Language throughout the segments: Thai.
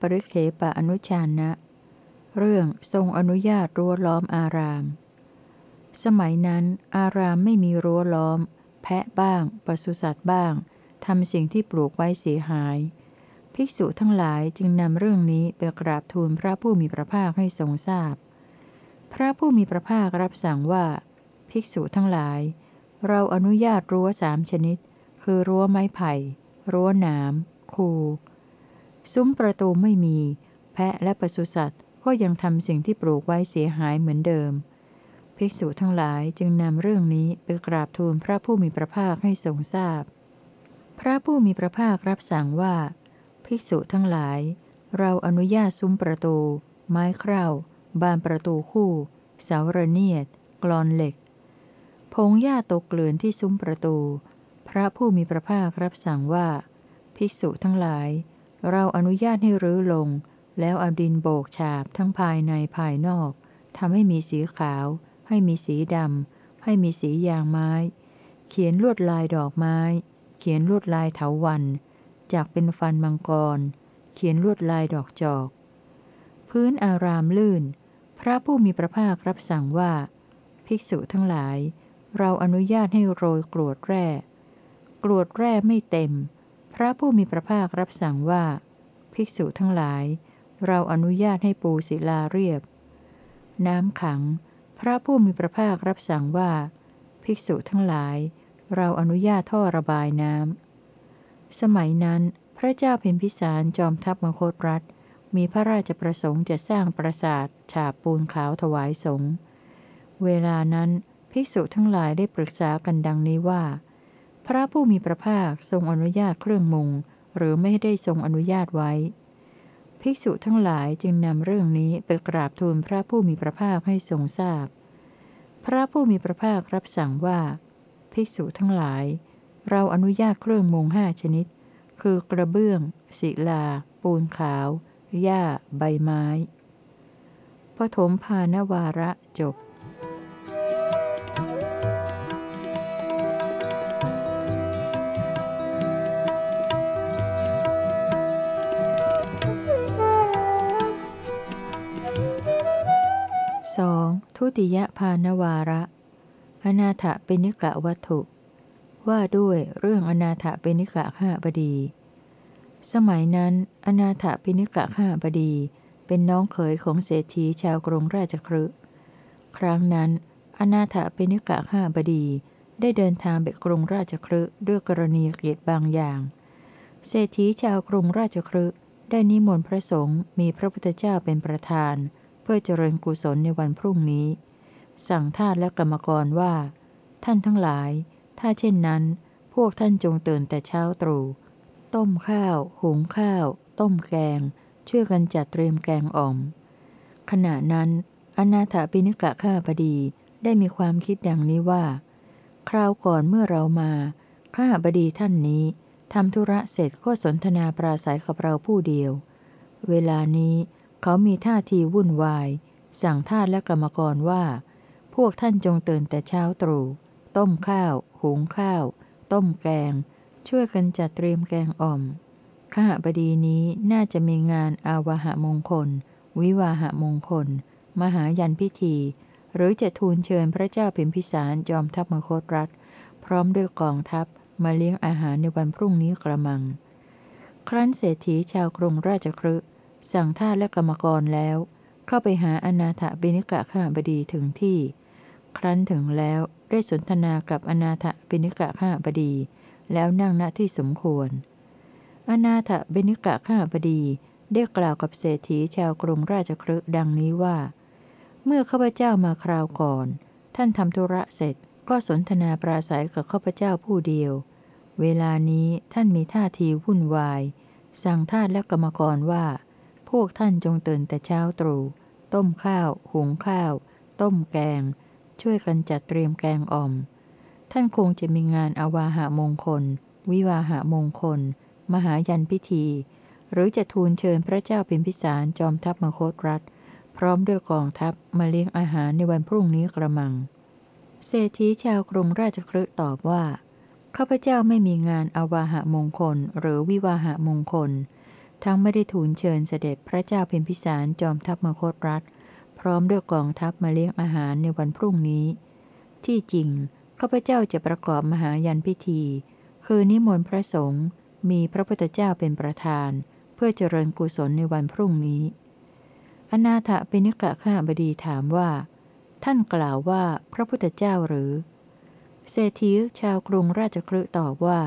ปริเคปะอนุชานะ เรื่องทรงอนุญาตรั้วล้อมอาราม สมัยนั้น อารามไม่มีรั้วล้อม แพะบ้างปศุสัตว์บ้างทำสิ่งที่ปลูกไว้เสียหาย ภิกษุทั้งหลายจึงนำเรื่องนี้ไปกราบทูลพระผู้มีพระภาคให้ทรงทราบพพระผู้มีพระภาครับสั่งว่า ภิกษุทั้งหลาย เราอนุญาตรั้วสามชนิด คือรั้วไม้ไผ่ รั้วหนาม คู ซุ้มประตูไม่มี แพะและปศุสัตว์ก็ยังทำสิ่งที่ปลูกไว้เสียหายเหมือนเดิม ภิกษุทั้งหลายจึงนำเรื่องนี้ไปกราบทูลพระผู้มีพระภาคให้ทรงทราบพพระผู้มีพระภาครับสั่งว่า ภิกษุทั้งหลาย เราอนุญาตซุ้มประตู ไม้เคร่าบานประตูคู่ เสาระเนียด กรอนเหล็ก พงหญ้าตกเกลื่อนที่ซุ้มประตู พระผู้มีพระภาครับสั่งว่า ภิกษุทั้งหลาย เราอนุญาตให้รื้อลง แล้วเอาดินโบกฉาบทั้งภายในภายนอกทำให้มีสีขาว ให้มีสีดำ ให้มีสียางไม้ เขียนลวดลายดอกไม้ เขียนลวดลายเถาวันจากเป็นฟันมังกร เขียนลวดลายดอกจอก พื้นอารามลื่น พระผู้มีพระภาครับสั่งว่า ภิกษุทั้งหลาย เราอนุญาตให้โรยกรวดแร่ กรวดแร่ไม่เต็ม ระผู้มีพระภาครับสั่งว่า ภิกษุทั้งหลาย เราอนุญาตให้ปูศิลาเรียบ น้ำขัง พระผู้มีพระภาครับสั่งว่า ภิกษุทั้งหลาย เราอนุญาตท่อระบายน้ำ สมัยนั้น พระเจ้าเพ็ญพิสารจอมทัพมคตรัฐ มีพระราชประสงค์จะสร้างปราสาทฉาบปูนขาวถวายสงฆ์เวลานั้น ภิกษุทั้งหลายได้ปรึกษากันดังนี้ว่า พระผู้มีพระภาคทรงอนุญาตเครื่องมุง หรือไม่ได้ทรงอนุญาตไว้ ภิกษุทั้งหลายจึงนำเรื่องนี้ไปกราบทูลพระผู้มีพระภาคให้ทรงทราบพพระผู้มีพระภาครับสั่งว่า ภิกษุทั้งหลาย เราอนุญาตเครื่องมุงห้าชนิด คือกระเบื้อง ศิลา ปูนขาว หญ้า ใบไม้ปฐมภานวาระจบ ทุติยภานวาระ อนาถปิณิกะวัตถุ ว่าด้วยเรื่องอนาถปิณิกะข้าบดี สมัยนั้น อนาถปิณิกะข้าบดี เป็นน้องเขยของเศรษฐีชาวกรุงราชครืครั้งนั้น อนาถปิณิกะข้าบดีได้เดินทางไปกรุงราชครืด้วยกรณีเกียรติบางอย่าง เศรษฐีชาวกรุงราชครืได้นิมนต์พระสงฆ์มีพระพุทธเจ้าเป็นประธาน เพื่อเจริญกุศลในวันพรุ่งนี้ สั่งทาสและกรรมกรว่า ท่านทั้งหลาย ถ้าเช่นนั้น พวกท่านจงตื่นแต่เช้าตรู่ต้มข้าว หุงข้าว ต้มแกง ช่วยกันจัดเตรียมแกงอ่อม ขณะนั้น อนาถปิณิกะข้าพดีได้มีความคิดดังนี้ว่า คราวก่อนเมื่อเรามา ข้าบดีท่านนี้ทำธุระเสร็จก็สนทนาปราศัยกับเราผู้เดียว เวลานี้ เขามีท่าทีวุ่นวาย สั่งทาสและกรรมกรว่า พวกท่านจงตื่นแต่เช้าตรู่ ต้มข้าว หุงข้าว ต้มแกง ช่วยกันจัดเตรียมแกงอ่อม ข้าบดีนี้น่าจะมีงานอาวหะมงคล วิวาหะมงคล มหายันพิธี หรือจะทูลเชิญพระเจ้าพิมพิสารจอมทัพมคตรัฐ พร้อมด้วยกองทัพมาเลี้ยงอาหารในวันพรุ่งนี้กระมัง ครั้นเศรษฐีชาวกรุงราชครื สั่งท่าและกรรมกรแล้ว เข้าไปหาอนาถบิณิกะข้าบดีถึงที่ ครั้นถึงแล้วได้สนทนากับอนาถบิณิกะข้าบดี แล้วนั่งณที่สมควร อนาถบิณิกะข้าบดีได้กล่าวกับเศรษฐีชาวกรุงราชครึดังนี้ว่า เมื่อข้าพเจ้ามาคราวก่อน ท่านทำธุระเสร็จก็สนทนาปราศัยกับข้าพเจ้าผู้เดียว เวลานี้ท่านมีท่าทีวุ่นวาย สั่งทาสและกรรมกรว่า พวกท่านจงตื่นแต่เช้าตรู่ต้มข้าว หุงข้าว ต้มแกง ช่วยกันจัดเตรียมแกงอ่อม ท่านคงจะมีงานอาวาหามงคล วิวาหามงคล มหายันพิธี หรือจะทูลเชิญพระเจ้าเป็นพิสารจอมทัพมคตรัฐ พร้อมด้วยกองทัพมาเลี้ยงอาหารในวันพรุ่งนี้กระมัง เศรษฐีชาวกรุงราชครึตอบว่าข้าพเจ้าไม่มีงานอาวาหามงคล หรือวิวาหามงคล ทั้งไม่ได้ทูลเชิญเสด็จพระเจ้าเพ็ญพิสารจอมทัพมคตรัฐ พร้อมด้วยกองทัพมาเลี้ยงอาหารในวันพรุ่งนี้ ที่จริงข้าพเจ้าจะประกอบมหายันพิธี คือนิมนต์พระสงฆ์มีพระพุทธเจ้าเป็นประธาน เพื่อเจริญกุศลในวันพรุ่งนี้ อนาถปิณิกะข้าบดีถามว่า ท่านกล่าวว่าพระพุทธเจ้าหรือ เศรษฐีชาวกรุงราชคลึตอบว่า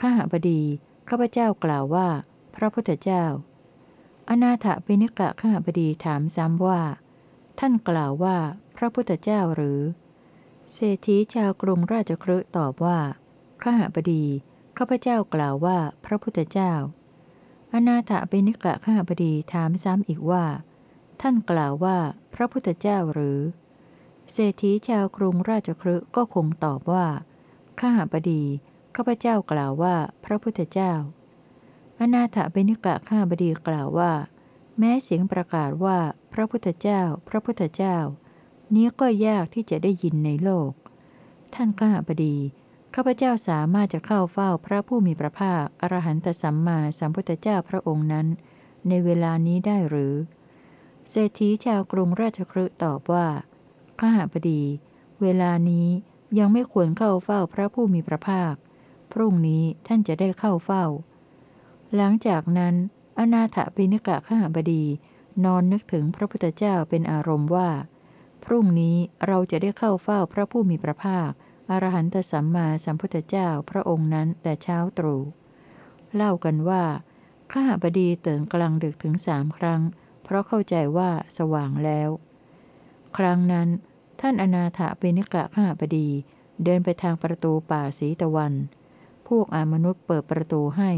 ข้าบดี ข้าพเจ้ากล่าวว่า พระพุทธเจ้า อนาถปิณิกะข้าบดีถามซ้ำว่า ท่านกล่าวว่าพระพุทธเจ้าหรือ เศรษฐีชาวกรุงราชคลึตอบว่าข้าบดีข้าพเจ้ากล่าวว่าพระพุทธเจ้า อนาถปิณิกะข้าบดีถามซ้ำอีกว่า ท่านกล่าวว่าพระพุทธเจ้าหรือ เศรษฐีชาวกรุงราชคลึก็คงตอบว่าข้าบดีข้าพเจ้ากล่าวว่าพระพุทธเจ้า อนาถเบนิกะข้าบดีกล่าวว่า แม้เสียงประกาศว่าพระพุทธเจ้า พระพุทธเจ้า นี้ก็ยากที่จะได้ยินในโลก ท่านข้าบดีข้าพเจ้าสามารถจะเข้าเฝ้าพระผู้มีพระภาคอรหันตสัมมาสัมพุทธเจ้าพระองค์นั้น ในเวลานี้ได้หรือ เศรษฐีชาวกรุงราชครืตอบว่าข้าพดี เวลานี้ยังไม่ควรเข้าเฝ้าพระผู้มีพระภาค พรุ่งนี้ท่านจะได้เข้าเฝ้า หลังจากนั้น อนาถปิณกะข้าบดี นอนนึกถึงพระพุทธเจ้าเป็นอารมณ์ว่า พรุ่งนี้เราจะได้เข้าเฝ้าพระผู้มีพระภาค อรหันตสัมมาสัมพุทธเจ้าพระองค์นั้นแต่เช้าตรู่เล่ากันว่า ข้าบดีเตื่นกลางดึกถึงสามครั้ง เพราะเข้าใจว่าสว่างแล้ว ครั้งนั้น ท่านอนาถปิณกะข้าบดีเดินไปทางประตูป่าสีตะวัน พวกอามนุษย์เปิดประตูให้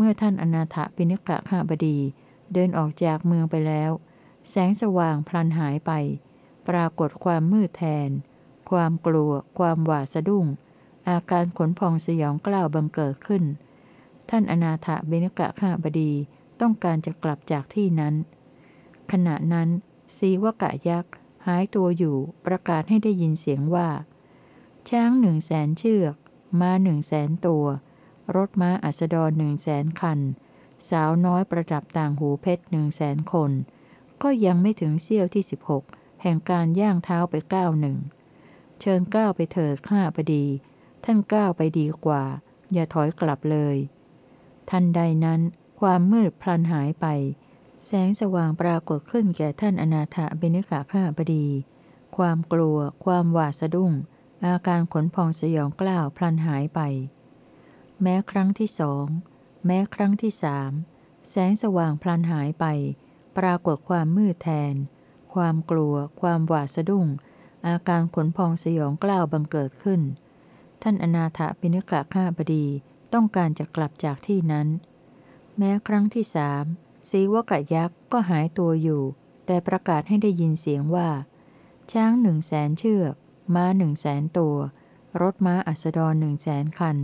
เมื่อท่านอนาถปิณิกะข้าบดี เดินออกจากเมืองไปแล้ว แสงสว่างพลันหายไป ปรากฏความมืดแทน ความกลัว ความหวาดสะดุ้ง อาการขนพองสยองกล้าวบังเกิดขึ้น ท่านอนาถบิณกะข้าบดีต้องการจะกลับจากที่นั้น ขณะนั้นสีวกะยักษ์หายตัวอยู่ประกาศให้ได้ยินเสียงว่า ช้างหนึ่งแสนเชือก ม้าหนึ่งแสนตัว รถม้าอัสดรหนึ่งแสนคัน สาวน้อยประดับต่างหูเพชรหนึ่งแสนคน ก็ยังไม่ถึงเสี้ยวที่ 16 แห่งการย่างเท้าไปก้าวหนึ่ง เชิญก้าวไปเถิดข้าพดี ท่านก้าวไปดีกว่า อย่าถอยกลับเลย ทันใดนั้น ความมืดพลันหายไป แสงสว่างปรากฏขึ้นแก่ท่านอนาถเบนิกาข้าพดี ความกลัว ความหวาดสะดุ้งอาการขนพองสยองกล้าวพลันหายไป แม้ครั้งที่สอง แม้ครั้งที่สาม แสงสว่างพลันหายไป ปรากฏความมืดแทน ความกลัว ความหวาดสะดุ้ง อาการขนพองสยองกล้าวบังเกิดขึ้น ท่านอนาถปิณกะข้าบดีต้องการจะกลับจากที่นั้น แม้ครั้งที่สามสีวกะยักษ์ก็หายตัวอยู่ แต่ประกาศให้ได้ยินเสียงว่า ช้างหนึ่งแสนเชือก ม้าหนึ่งแสนตัว รถม้าอัสดรหนึ่งแสนคัน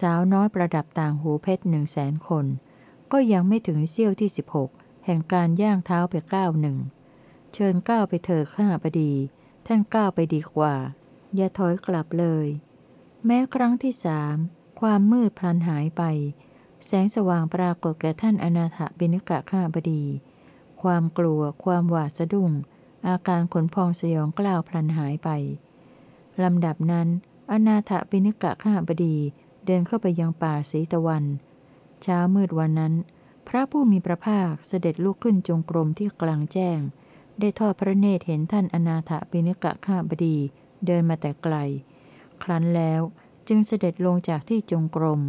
สาวน้อยประดับต่างหูเพชรหนึ่งแสนคน ก็ยังไม่ถึงเสี้ยวที่ 16 แห่งการย่างเท้าไปก้าวหนึ่ง เชิญก้าวไปเถิดข้าพดี ท่านก้าวไปดีกว่า อย่าถอยกลับเลย แม้ครั้งที่สามความมืดพลันหายไป แสงสว่างปรากฏแก่ท่านอนาถบิณกะข้าพดี ความกลัว ความหวาดสะดุ้ง อาการขนพองสยองกล้าวพลันหายไปลำดับนั้น อนาถปิณิกะข้าบดี เดินเข้าไปยังป่าสีตะวัน เช้ามืดวันนั้น พระผู้มีพระภาคเสด็จลุกขึ้นจงกรมที่กลางแจ้ง ได้ทอดพระเนตรเห็นท่านอนาถปิณิกะข้าบดีเดินมาแต่ไกล ครั้นแล้วจึงเสด็จลงจากที่จงกรม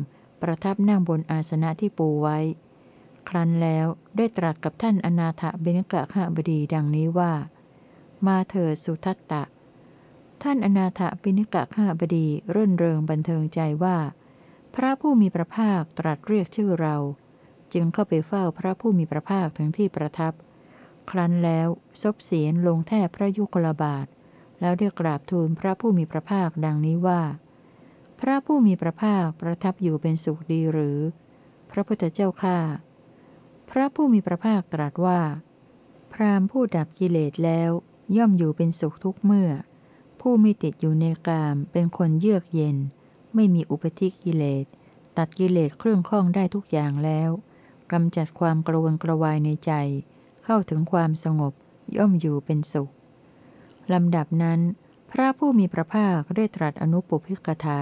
ประทับนั่งบนอาสนะที่ปูไว้ ครั้นแล้วได้ตรัสกับท่านอนาถบิณกะข้าบดีดังนี้ว่า มาเถิดสุทัตตะ ท่านอนาถปิณิกะข้าบดีรื่นเริงบันเทิงใจว่า พระผู้มีพระภาคตรัสเรียกชื่อเรา จึงเข้าไปเฝ้าพระผู้มีพระภาคถึงที่ประทับ ครั้นแล้วซบเสียนลงแทบพระยุคลบาท แล้วเรียกราบทูลพระผู้มีพระภาคดังนี้ว่า พระผู้มีพระภาคประทับอยู่เป็นสุขดีหรือ พระพุทธเจ้าข้าพระผู้มีพระภาคตรัสว่า พรามผู้ดับกิเลสแล้วย่อมอยู่เป็นสุขทุกเมื่อ ผู้ไม่ติดอยู่ในกามเป็นคนเยือกเย็น ไม่มีอุปธิกิเลส ตัดกิเลสเครื่องข้องได้ทุกอย่างแล้วกำจัดความกระวนกระวายในใจ เข้าถึงความสงบย่อมอยู่เป็นสุขลำดับนั้น พระผู้มีพระภาคได้ตรัสอนุปุพิกถา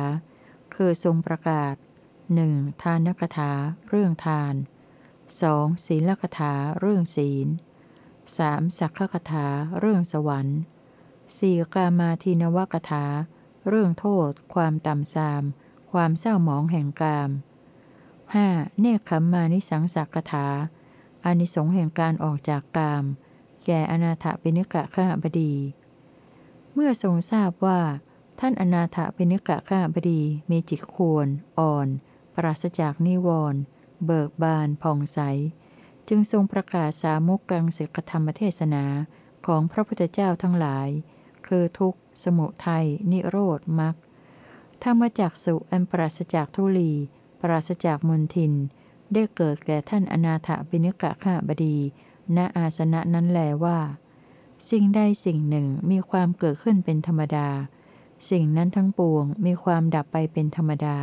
คือทรงประกาศหนึ่งทานกถา เรื่องทาน 2. ศีลกถา เรื่องศีล 3. สักขกถา เรื่องสวรรค์ 4. กามาทีนวกถา เรื่องโทษ ความต่ำทราม ความเศร้าหมองแห่งกาม 5. เนคขมมานิสังสักถาอานิสงส์แห่งการออกจากกาม แก่อนาถปิณิกะข้าบดี เมื่อทรงทราบว่า ท่านอนาถปิณิกะข้าบดีมีจิตควร อ่อน ปราศจากนิวรณ์เบิกบานผ่องใส จึงทรงประกาศสามุกกังสิกธรรมเทศนาของพระพุทธเจ้าทั้งหลาย คือทุกข์ สมุทัย นิโรธมรรคธรรมจักสุอันปราศจากทุลี ปราศจากมนทิน ได้เกิดแก่ท่านอนาถบิณกะข้าบดี ณอาสนะนั้นแลว่า สิ่งใดสิ่งหนึ่งมีความเกิดขึ้นเป็นธรรมดา สิ่งนั้นทั้งปวงมีความดับไปเป็นธรรมดา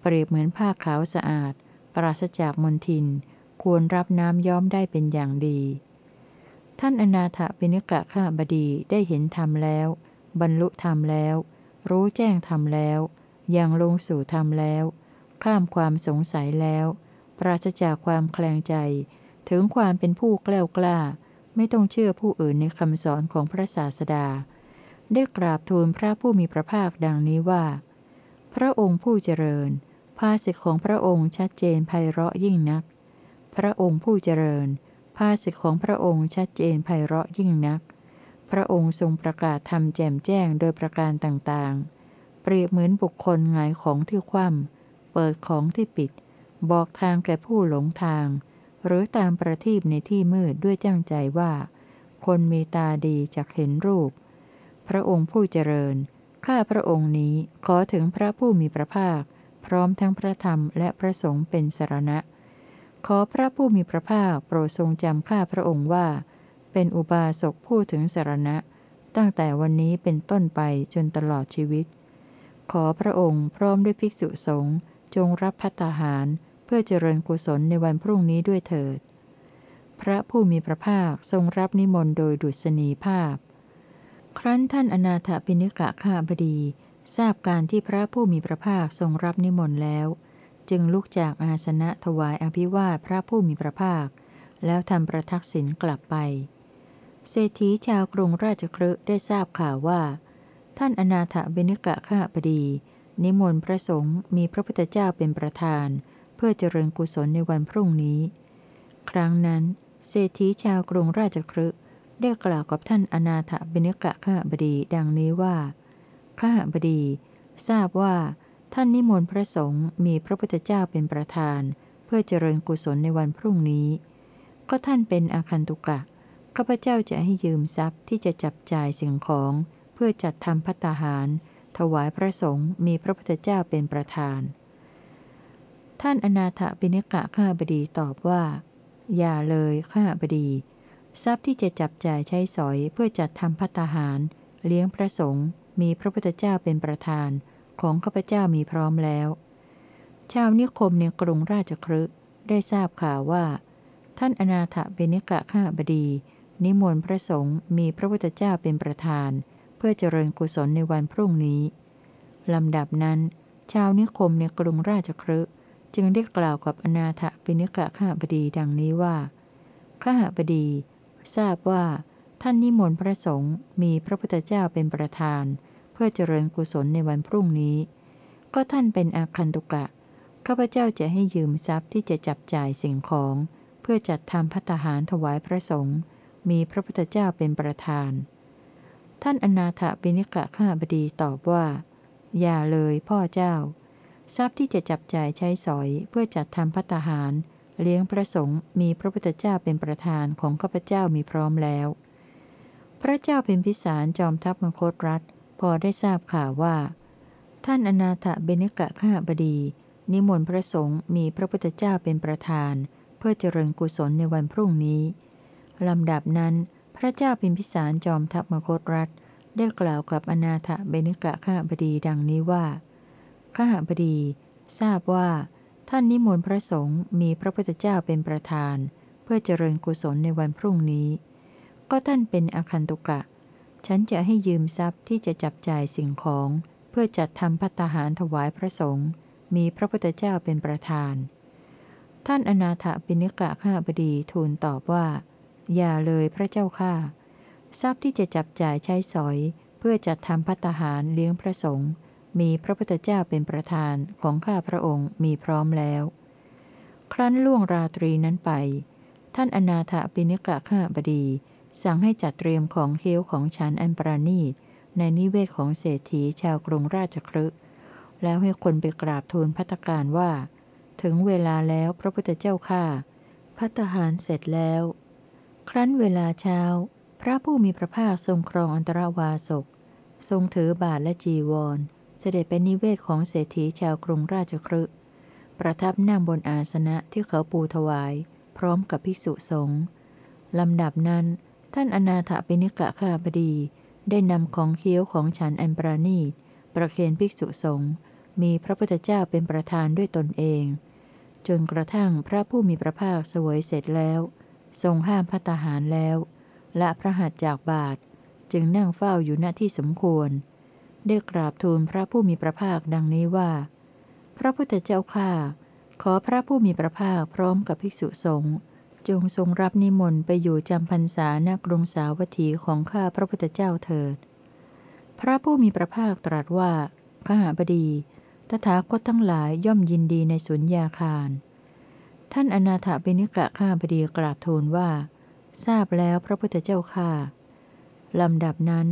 เปรียบเหมือนผ้าขาวสะอาด ปราศจากมนทิน ควรรับน้ำย้อมได้เป็นอย่างดี ท่านอนาถบิณกะข้าบดีได้เห็นธรรมแล้ว บรรลุธรรมแล้ว รู้แจ้งธรรมแล้วยังลงสู่ธรรมแล้ว ข้ามความสงสัยแล้ว ปราศจากความแคลงใจ ถึงความเป็นผู้แกล้วกล้า ไม่ต้องเชื่อผู้อื่นในคำสอนของพระศาสดา ได้กราบทูลพระผู้มีพระภาคดังนี้ว่า พระองค์ผู้เจริญภาสิทธิของพระองค์ชัดเจนไพเราะยิ่งนัก พระองค์ผู้เจริญ ภาสิทธิของพระองค์ชัดเจนไพเราะยิ่งนัก พระองค์ทรงประกาศธรรมแจ่มแจ้งโดยประการต่างๆ เปรียบเหมือนบุคคลหงายของที่คว่ำเปิดของที่ปิด บอกทางแก่ผู้หลงทาง หรือตามประทีปในที่มืดด้วยจ้างใจว่า คนมีตาดีจะเห็นรูป พระองค์ผู้เจริญ ข้าพระองค์นี้ขอถึงพระผู้มีพระภาค พร้อมทั้งพระธรรมและพระสงฆ์เป็นสารณะ ขอพระผู้มีพระภาคโปรดทรงจำข้าพระองค์ว่า เป็นอุบาสกผู้ถึงสารณะ ตั้งแต่วันนี้เป็นต้นไปจนตลอดชีวิต ขอพระองค์พร้อมด้วยภิกษุสงฆ์จงรับพัตาหารเพื่อเจริญกุศลในวันพรุ่งนี้ด้วยเถิด พระผู้มีพระภาคทรงรับนิมนต์โดยดุษณีภาพ ครั้นท่านอนาถปิณิกะข้าบดี ทราบการที่พระผู้มีพระภาคทรงรับนิมนต์แล้ว จึงลุกจากอาสนะถวายอภิวาทพระผู้มีพระภาค แล้วทำประทักษิณกลับไป เศรษฐีชาวกรุงราชครืได้ทราบข่าวว่า ท่านอนาถบิณิกะข้าบดี นิมนต์พระสงฆ์มีพระพุทธเจ้าเป็นประธาน เพื่อเจริญกุศลในวันพรุ่งนี้ ครั้งนั้น เศรษฐีชาวกรุงราชครืได้กล่าวกับท่านอนาถบิกะข้าบดีดังนี้ว่า ข้าบดี ทราบว่า ท่านนิมนต์พระสงฆ์มีพระพุทธเจ้าเป็นประธาน เพื่อเจริญกุศลในวันพรุ่งนี้ ก็ท่านเป็นอาคันตุกะข้าพเจ้าจะให้ยืมทรัพย์ที่จะจับจ่ายสิ่งของ เพื่อจัดทำพัตาหาร ถวายพระสงฆ์มีพระพุทธเจ้าเป็นประธาน ท่านอนาถบิณกะข้าบดีตอบว่า อย่าเลยข้าบดี ทรัพย์ที่จะจับจ่ายใช้สอยเพื่อจัดทำพัตตาหาร เลี้ยงพระสงฆ์มีพระพุทธเจ้าเป็นประธาน ของข้าพเจ้ามีพร้อมแล้ว ชาวนิคมในกรุงราชครึได้ทราบข่าวว่า ท่านอนาถเบณิกะข้าบดี นิมนต์พระสงฆ์มีพระพุทธเจ้าเป็นประธาน เพื่อเจริญกุศลในวันพรุ่งนี้ลำดับนั้น ชาวนิคมในกรุงราชครึจึงได้กล่าวกับอนาถปิณิกะข้าบดีดังนี้ว่าข้าบดี ทราบว่า ท่านนิมนต์พระสงฆ์มีพระพุทธเจ้าเป็นประธาน เพื่อเจริญกุศลในวันพรุ่งนี้ ก็ท่านเป็นอาคันตุกะ ข้าพเจ้าจะให้ยืมทรัพย์ที่จะจับจ่ายสิ่งของ เพื่อจัดทำพัตหารถวายพระสงฆ์มีพระพุทธเจ้าเป็นประธาน ท่านอนาถบิณิกะข้าบดีตอบว่า อย่าเลยพ่อเจ้า ทรัพย์ที่จะจับจ่ายใช้สอยเพื่อจัดทำพัตหารเลี้ยงพระสงฆ์มีพระพุทธเจ้าเป็นประธานของข้าพเจ้ามีพร้อมแล้ว พระเจ้าเป็นพิสารจอมทัพมคตรัฐ พอได้ทราบข่าวว่า ท่านอนาถเบณิกะข้าบดี นิมนต์พระสงฆ์มีพระพุทธเจ้าเป็นประธาน เพื่อเจริญกุศลในวันพรุ่งนี้ลำดับนั้น พระเจ้าพิมพิสารจอมทัพมคตรัฐ ได้กล่าวกับอนาถเบณิกะข้าบดีดังนี้ว่าข้าบดี ทราบว่าท่านนิมนต์พระสงฆ์มีพระพุทธเจ้าเป็นประธาน เพื่อเจริญกุศลในวันพรุ่งนี้ ก็ท่านเป็นอคันตุกะ ฉันจะให้ยืมทรัพย์ที่จะจับจ่ายสิ่งของ เพื่อจัดทำพัตหารถวายพระสงฆ์มีพระพุทธเจ้าเป็นประธาน ท่านอนาถปิณิกะข้าบดีทูลตอบว่า อย่าเลยพระเจ้าข้าทรัพย์ที่จะจับจ่ายใช้สอย เพื่อจัดทำพัตหารเลี้ยงพระสงฆ์มีพระพุทธเจ้าเป็นประธานของข้าพระองค์มีพร้อมแล้ว ครั้นล่วงราตรีนั้นไป ท่านอนาถปิณิกะข้าบดี สั่งให้จัดเตรียมของเคี้ยวของฉันอันปราณีต ในนิเวศของเศรษฐีชาวกรุงราชครึแล้วให้คนไปกราบทูลพัตการว่า ถึงเวลาแล้วพระพุทธเจ้าข้าพัตหารเสร็จแล้ว ครั้นเวลาเช้า พระผู้มีพระภาคทรงครองอันตรวาสก ทรงถือบาทและจีวร เสด็จไปนิเวศของเศรษฐีชาวกรุงราชครึประทับนั่งบนอาสนะที่เขาปูถวาย พร้อมกับภิกษุสงฆ์ลำดับนั้น ท่านอนาถปิณิกะข้าบดีได้นำของเคี้ยวของฉันอันปราณีตประเคนภิกษุสงฆ์มีพระพุทธเจ้าเป็นประธานด้วยตนเอง จนกระทั่งพระผู้มีพระภาคเสวยเสร็จแล้ว ทรงห้ามพัตหารแล้วและพระหัตจากบาท จึงนั่งเฝ้าอยู่ณที่สมควร ได้กราบทูลพระผู้มีพระภาคดังนี้ว่า พระพุทธเจ้าข้าขอพระผู้มีพระภาคพร้อมกับภิกษุสงฆ์ จงทรงรับนิมนต์ไปอยู่จำพรรษาณกรุงสาวัตถีของข้าพระพุทธเจ้าเถิด พระผู้มีพระภาคตรัสว่าข้าบดี ตถาคตทั้งหลายย่อมยินดีในสุญญาคาร ท่านอนาถบิณิกะข้าบดีกราบทูลว่า ทราบแล้วพระพุทธเจ้าข้าลำดับนั้น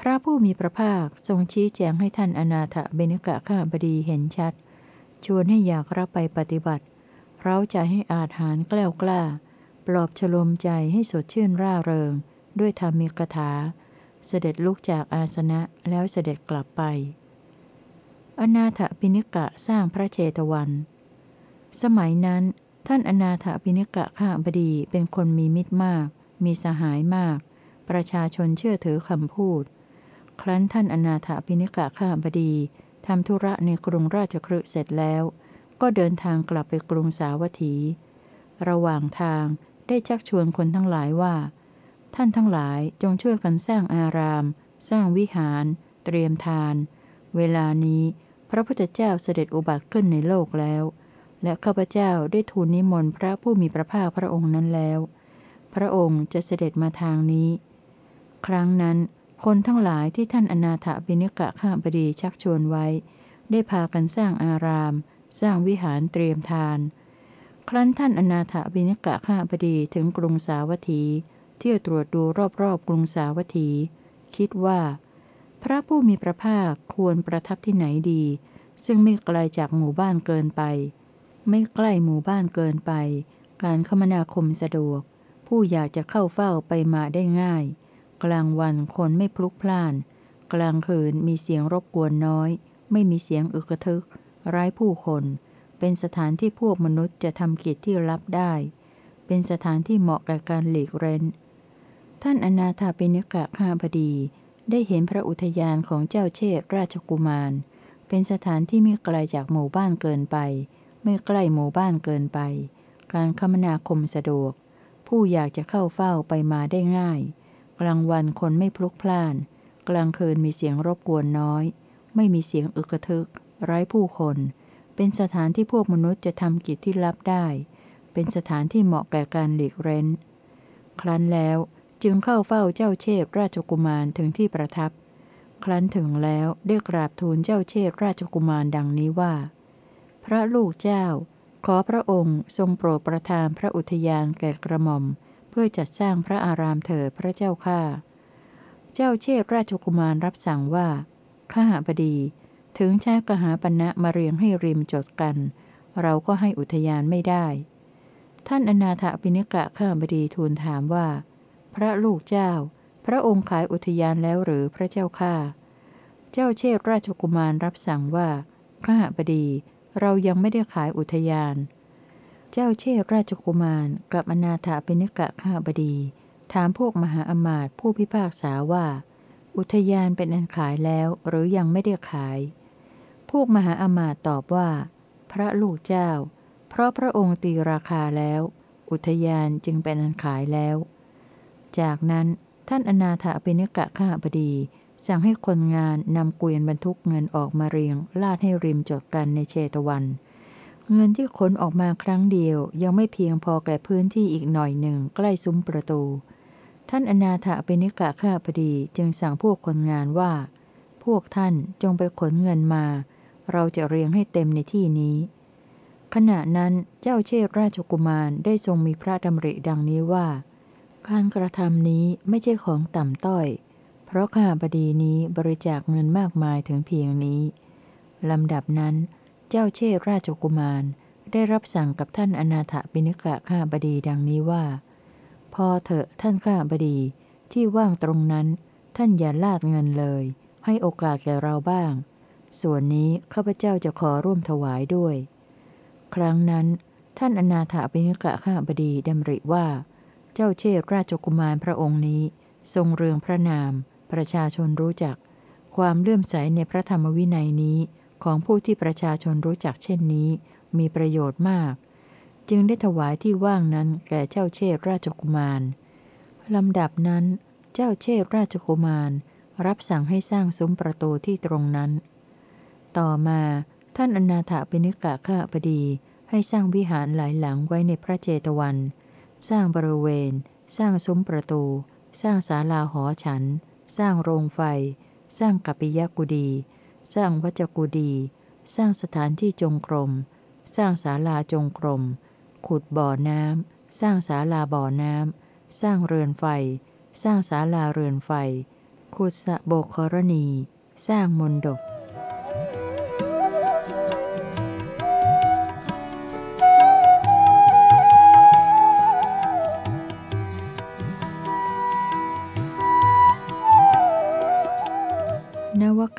พระผู้มีพระภาคทรงชี้แจงให้ท่านอนาถบิณิกะข้าบดีเห็นชัด ชวนให้อยากรับไปปฏิบัติเราจะให้อาหารกล้ากล้า ปลอบฉลมใจให้สดชื่นร่าเริง ด้วยธรรมิกถา เสด็จลุกจากอาสนะแล้วเสด็จกลับไป อนาถปิณิกะสร้างพระเจตวัน สมัยนั้น ท่านอนาถปิณิกะข้าบดีเป็นคนมีมิตรมาก มีสหายมาก ประชาชนเชื่อถือคำพูด ครั้นท่านอนาถปิณิกะข้าบดีทำธุระในกรุงราชคฤห์เสร็จแล้ว ก็เดินทางกลับไปกรุงสาวัตถี ระหว่างทาง ได้ชักชวนคนทั้งหลายว่า ท่านทั้งหลายจงช่วยกันสร้างอาราม สร้างวิหาร เตรียมทาน เวลานี้พระพุทธเจ้าเสด็จอุบัติขึ้นในโลกแล้ว และข้าพเจ้าได้ทูลนิมนต์พระผู้มีพระภาคพระองค์นั้นแล้ว พระองค์จะเสด็จมาทางนี้ ครั้งนั้น คนทั้งหลายที่ท่านอนาถบิณิกะข้าบดีชักชวนไว้ ได้พากันสร้างอาราม สร้างวิหารเตรียมทาน ครั้นท่านอนาถบิณิกะข้าบดีถึงกรุงสาวัตถี เที่ยวตรวจดูรอบๆกรุงสาวัตถี คิดว่า พระผู้มีพระภาคควรประทับที่ไหนดี ซึ่งไม่ไกลจากหมู่บ้านเกินไป ไม่ใกล้หมู่บ้านเกินไป การคมนาคมสะดวก ผู้อยากจะเข้าเฝ้าไปมาได้ง่าย กลางวันคนไม่พลุกพล่าน กลางคืนมีเสียงรบกวนน้อย ไม่มีเสียงอึกทึก ร้ายผู้คน เป็นสถานที่พวกมนุษย์จะทำกิจที่รับได้ เป็นสถานที่เหมาะกับการหลีกเร้น ท่านอนาถาปิณิกะข้าพดีได้เห็นพระอุทยานของเจ้าเชษราชกุมาร เป็นสถานที่ไม่ไกลจากหมู่บ้านเกินไป ไม่ใกล้หมู่บ้านเกินไป การคมนาคมสะดวก ผู้อยากจะเข้าเฝ้าไปมาได้ง่าย กลางวันคนไม่พลุกพล่าน กลางคืนมีเสียงรบกวนน้อย ไม่มีเสียงอึกทึก ไร้ผู้คน เป็นสถานที่พวกมนุษย์จะทำกิจที่รับได้ เป็นสถานที่เหมาะแก่การหลีกเร้น ครั้นแล้วจึงเข้าเฝ้าเจ้าเชษราชกุมารถึงที่ประทับ ครั้นถึงแล้วได้กราบทูลเจ้าเชษราชกุมารดังนี้ว่า พระลูกเจ้า ขอพระองค์ทรงโปรดประทานพระอุทยานแก่กระหม่อม เพื่อจัดสร้างพระอารามเถิดพระเจ้าข้า เจ้าเชษราชกุมารรับสั่งว่า ข้าบดี ถึงใช้กหาปณะมาเรียงให้ริมจดกัน เราก็ให้อุทยานไม่ได้ ท่านอนาถปิณิกะข้าบดีทูลถามว่า พระลูกเจ้า พระองค์ขายอุทยานแล้วหรือพระเจ้าข้าเจ้าเชษราชกุมารรับสั่งว่าข้าบดีเรายังไม่ได้ขายอุทยาน เจ้าเชษราชกุมารกับอนาถาปิณิกะข้าบดี ถามพวกมหาอมาตย์ผู้พิพากษาว่า อุทยานเป็นอันขายแล้วหรือยังไม่ได้ขาย พวกมหาอมาตย์ตอบว่า พระลูกเจ้า เพราะพระองค์ตีราคาแล้ว อุทยานจึงเป็นอันขายแล้ว จากนั้นท่านอนาถปิณิกะข้าบดี สั่งให้คนงานนำเกวียนบรรทุกเงินออกมาเรียง ลาดให้ริมจดกันในเชตวัน เงินที่ขนออกมาครั้งเดียวยังไม่เพียงพอแก่พื้นที่อีกหน่อยหนึ่งใกล้ซุ้มประตู ท่านอนาถปิณิกะข้าบดีจึงสั่งพวกคนงานว่า พวกท่านจงไปขนเงินมา เราจะเรียงให้เต็มในที่นี้ ขณะนั้นเจ้าเชษราชกุมารได้ทรงมีพระดำริดังนี้ว่า การกระทำนี้ไม่ใช่ของต่ำต้อย เพราะข้าบดีนี้บริจาคเงินมากมายถึงเพียงนี้ลำดับนั้น เจ้าเชษราชกุมารได้รับสั่งกับท่านอนาถปิณกะข้าบดีดังนี้ว่า พอเถอะท่านข้าบดีที่ว่างตรงนั้น ท่านอย่าลาดเงินเลย ให้โอกาสแก่เราบ้าง ส่วนนี้ข้าพเจ้าจะขอร่วมถวายด้วย ครั้งนั้น ท่านอนาถาปิณิกะข้าบดีดำริว่า เจ้าเชษราชกุมารพระองค์นี้ ทรงเรืองพระนาม ประชาชนรู้จัก ความเลื่อมใสในพระธรรมวินัยนี้ของผู้ที่ประชาชนรู้จักเช่นนี้ มีประโยชน์มาก จึงได้ถวายที่ว่างนั้นแก่เจ้าเชษราชกุมารลำดับนั้น เจ้าเชษราชกุมาร รับสั่งให้สร้างซุ้มประตูที่ตรงนั้น ต่อมาท่านอนาถปิณิกะข้าพดี ให้สร้างวิหารหลายหลังไว้ในพระเจตวัน สร้างบริเวณ สร้างซุ้มประตู สร้างศาลาหอฉัน สร้างโรงไฟ สร้างกัปปิยกุดี สร้างวัจกุดี สร้างสถานที่จงกรม สร้างศาลาจงกรม ขุดบ่อน้ำ สร้างศาลาบ่อน้ำ สร้างเรือนไฟ สร้างศาลาเรือนไฟ ขุดสะโบกครณี สร้างมนดก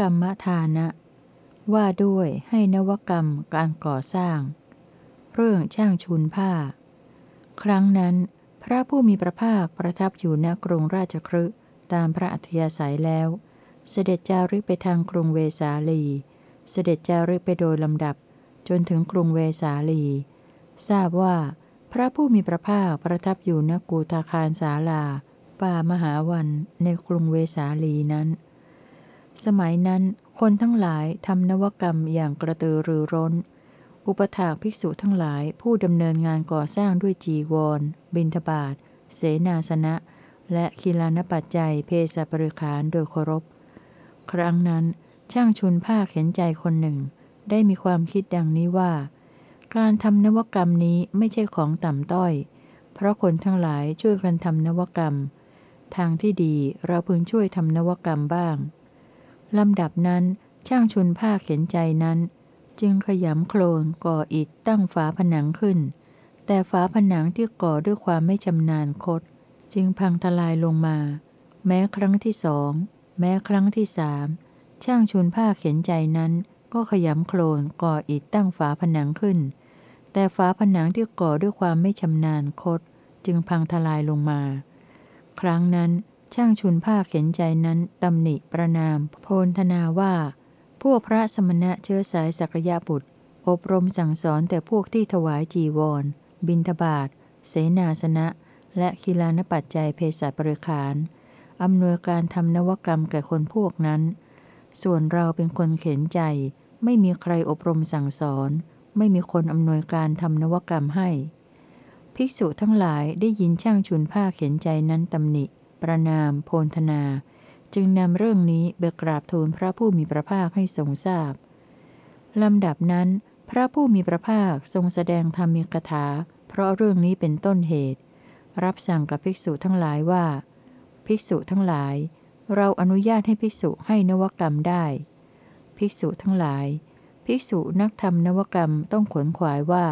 กรรมทานะ ว่าด้วยให้นวกรรมการก่อสร้าง เรื่องช่างชุนผ้า ครั้งนั้น พระผู้มีพระภาคประทับอยู่ณกรุงราชครึตามพระอัธยาศัยแล้ว เสด็จจาริกไปทางกรุงเวสาลี เสด็จจาริกไปโดยลำดับ จนถึงกรุงเวสาลี ทราบว่า พระผู้มีพระภาคประทับอยู่ณกูตาคารสาลาป่ามหาวันในกรุงเวสาลีนั้น สมัยนั้นคนทั้งหลายทำนวกรรมอย่างกระตือรือร้น อุปถากภิกษุทั้งหลายผู้ดำเนินงานก่อสร้างด้วยจีวร บินทบาทเสนาสนะ และคีลานปัจจัยเพศบริขารโดยเคารพ ครั้งนั้นช่างชุนผ้าเข็นใจคนหนึ่ง ได้มีความคิดดังนี้ว่า การทำนวกรรมนี้ไม่ใช่ของต่ำต้อย เพราะคนทั้งหลายช่วยกันทำนวกรรม ทางที่ดีเราพึงช่วยทำนวกรรมบ้าง ลำดับนั้นช่างชุนผ้าเข็นใจนั้น จึงขยำโคลนก่ออิฐตั้งฝาผนังขึ้น แต่ฝาผนังที่ก่อด้วยความไม่ชำนาญคด จึงพังทลายลงมา แม้ครั้งที่สองแม้ครั้งที่สามช่างชุนผ้าเข็นใจนั้น ก็ขยำโคลนก่ออิฐตั้งฝาผนังขึ้น แต่ฝาผนังที่ก่อด้วยความไม่ชำนาญคด จึงพังทลายลงมา ครั้งนั้น ช่างชุนผ้าเข็นใจนั้นตำหนิประนาม โพนธนาว่า พวกพระสมณะเชื้อสายสักยะบุตร อบรมสั่งสอนแต่พวกที่ถวายจีวร บินทบาทเสนาสนะ และคิลานปัจจัยเพศบริขารอำนวยการทำนวกรรมแก่คนพวกนั้น ส่วนเราเป็นคนเข็นใจ ไม่มีใครอบรมสั่งสอน ไม่มีคนอำนวยการทำนวกรรมให้ ภิกษุทั้งหลายได้ยินช่างชุนผ้าเข็นใจนั้นตำหนิ ประนาม โพนธนา จึงนำเรื่องนี้เบิกกราบทูลพระผู้มีพระภาคให้ทรงทราบลำดับนั้น พระผู้มีพระภาคทรงแสดงธรรมีกถา เพราะเรื่องนี้เป็นต้นเหตุ รับสั่งกับภิกษุทั้งหลายว่า ภิกษุทั้งหลาย เราอนุญาตให้ภิกษุให้นวกรรมได้ ภิกษุทั้งหลาย ภิกษุนักทำนวกรรมต้องขวนขวายว่า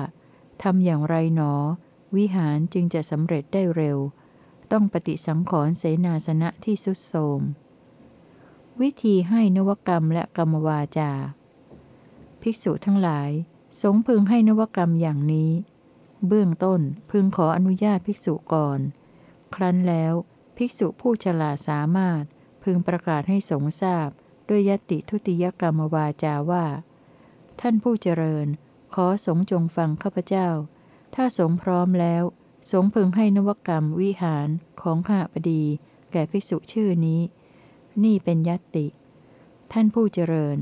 ทำอย่างไรหนอ วิหารจึงจะสำเร็จได้เร็ว ต้องปฏิสังขรณ์เสนาสนะที่สุดโทมวิธีให้นวกรรมและกรรมวาจา ภิกษุทั้งหลาย สงพึงให้นวกรรมอย่างนี้ เบื้องต้นพึงขออนุญาตภิกษุก่อน ครั้นแล้วภิกษุผู้ฉลาดสามารถ พึงประกาศให้สงทราบ ด้วยยติทุติยกรรมวาจาว่า ท่านผู้เจริญ ขอสงจงฟังข้าพเจ้า ถ้าสงพร้อมแล้ว สงพึงให้นวกรรมวิหารของข้าพดี แก่ภิกษุชื่อนี้ นี่เป็นยัตติ ท่านผู้เจริญ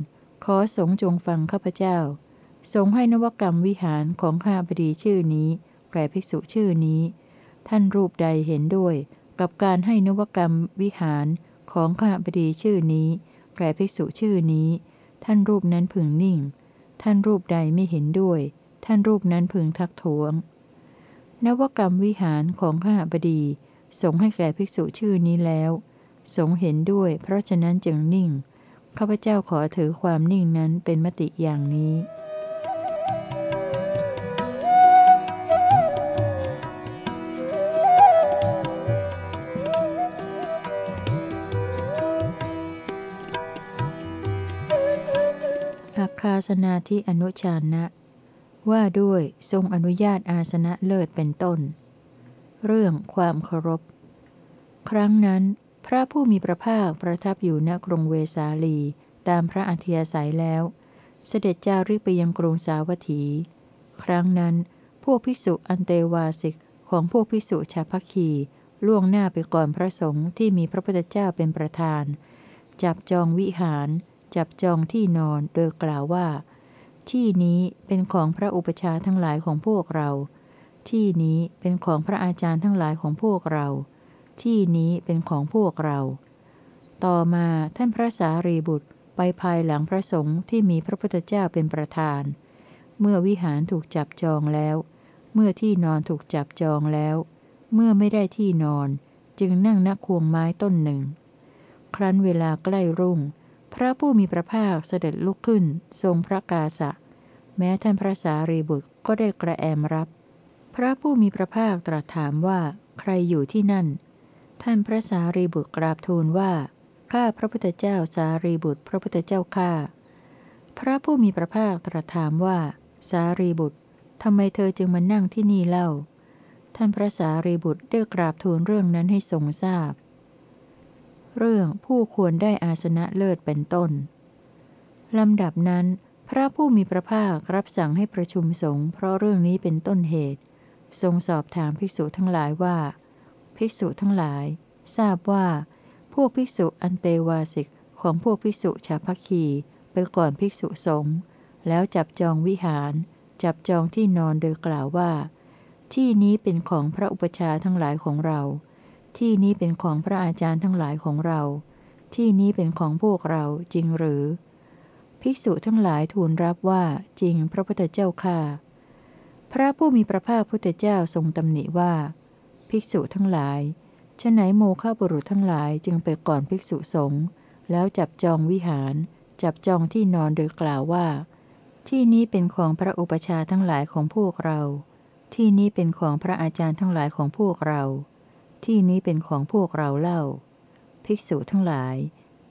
ขอสงจงฟังข้าพเจ้า สงให้นวกรรมวิหารของข้าพดีชื่อนี้ แก่ภิกษุชื่อนี้ ท่านรูปใดเห็นด้วย กับการให้นวกรรมวิหารของข้าพดีชื่อนี้ แก่ภิกษุชื่อนี้ ท่านรูปนั้นพึงนิ่ง ท่านรูปใดไม่เห็นด้วย ท่านรูปนั้นพึงทักท้วง นวกรรมวิหารของข้าพดีสงให้แก่ภิกษุชื่อนี้แล้ว สงเห็นด้วยเพราะฉะนั้นจึงนิ่ง ข้าพเจ้าขอถือความนิ่งนั้นเป็นมติอย่างนี้อาคาสนาที่อนุชานะ ว่าด้วยทรงอนุญาตอาสนะเลิศเป็นต้น เรื่องความเคารพ ครั้งนั้น พระผู้มีพระภาคประทับอยู่ณกรุงเวสาลีตามพระอัธยาศัยแล้ว เสด็จจาริกไปยังกรุงสาวัตถี ครั้งนั้น พวกภิกษุอันเตวาสิกของพวกภิกษุชาพคีล่วงหน้าไปก่อนพระสงฆ์ที่มีพระพุทธเจ้าเป็นประธาน จับจองวิหาร จับจองที่นอนโดยกล่าวว่า ที่นี้เป็นของพระอุปชาทั้งหลายของพวกเรา ที่นี้เป็นของพระอาจารย์ทั้งหลายของพวกเรา ที่นี้เป็นของพวกเรา ต่อมาท่านพระสารีบุตรไปภายหลังพระสงฆ์ที่มีพระพุทธเจ้าเป็นประธาน เมื่อวิหารถูกจับจองแล้ว เมื่อที่นอนถูกจับจองแล้ว เมื่อไม่ได้ที่นอนจึงนั่งนักควงไม้ต้นหนึ่ง ครั้นเวลาใกล้รุ่ง พระผู้มีพระภาคเสด็จลุกขึ้น ทรงพระกาสะ แม้ท่านพระสารีบุตรก็ได้กระแอมรับ พระผู้มีพระภาคตรัสถามว่าใครอยู่ที่นั่น ท่านพระสารีบุตรกราบทูลว่า ข้าพระพุทธเจ้าสารีบุตรพระพุทธเจ้าข้า พระผู้มีพระภาคตรัสถามว่า สารีบุตรทำไมเธอจึงมานั่งที่นี่เล่า ท่านพระสารีบุตรได้กราบทูลเรื่องนั้นให้ทรงทราบ เรื่องผู้ควรได้อาสนะเลิศเป็นต้น ลำดับนั้น พระผู้มีพระภาครับสั่งให้ประชุมสงฆ์เพราะเรื่องนี้เป็นต้นเหตุ ทรงสอบถามภิกษุทั้งหลายว่า ภิกษุทั้งหลาย ทราบว่า พวกภิกษุอันเตวาสิกของพวกภิกษุชาวพัคีไปก่อนภิกษุสงฆ์แล้วจับจองวิหาร จับจองที่นอนโดยกล่าวว่า ที่นี้เป็นของพระอุปชาทั้งหลายของเรา ที่นี้เป็นของพระอาจารย์ทั้งหลายของเรา ที่นี้เป็นของพวกเราจริงหรือ ภิกษุทั้งหลายทูลรับว่าจริงพระพุทธเจ้าค่ะ พระผู้มีพระภาคพุทธเจ้าทรงตำหนิว่า ภิกษุทั้งหลายฉะไหนโมฆะบุรุษทั้งหลายจึงไปก่อนภิกษุสงฆ์แล้วจับจองวิหาร จับจองที่นอนโดยกล่าวว่า ที่นี้เป็นของพระอุปชาทั้งหลายของพวกเรา ที่นี้เป็นของพระอาจารย์ทั้งหลายของพวกเรา ที่นี้เป็นของพวกเราเล่า ภิกษุทั้งหลาย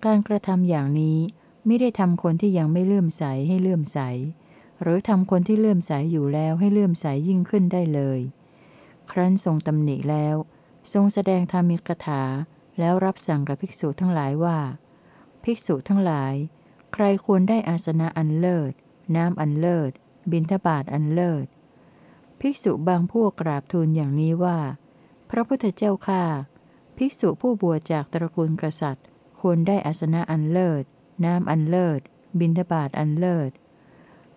การกระทำอย่างนี้ไม่ได้ทำคนที่ยังไม่เลื่อมใสให้เลื่อมใส หรือทำคนที่เลื่อมใสอยู่แล้วให้เลื่อมใสยิ่งขึ้นได้เลย ครั้นทรงตำหนิแล้ว ทรงแสดงธรรมิกถา แล้วรับสั่งกับภิกษุทั้งหลายว่า ภิกษุทั้งหลาย ใครควรได้อาสนะอันเลิศ น้ำอันเลิศ บิณฑบาตอันเลิศ ภิกษุบางพวกกราบทูลอย่างนี้ว่า พระพุทธเจ้าข้าภิกษุผู้บวชจากตระกูลกษัตริย์ ควรได้อาสนะอันเลิศ น้ำอันเลิศ บิณฑบาตอันเลิศ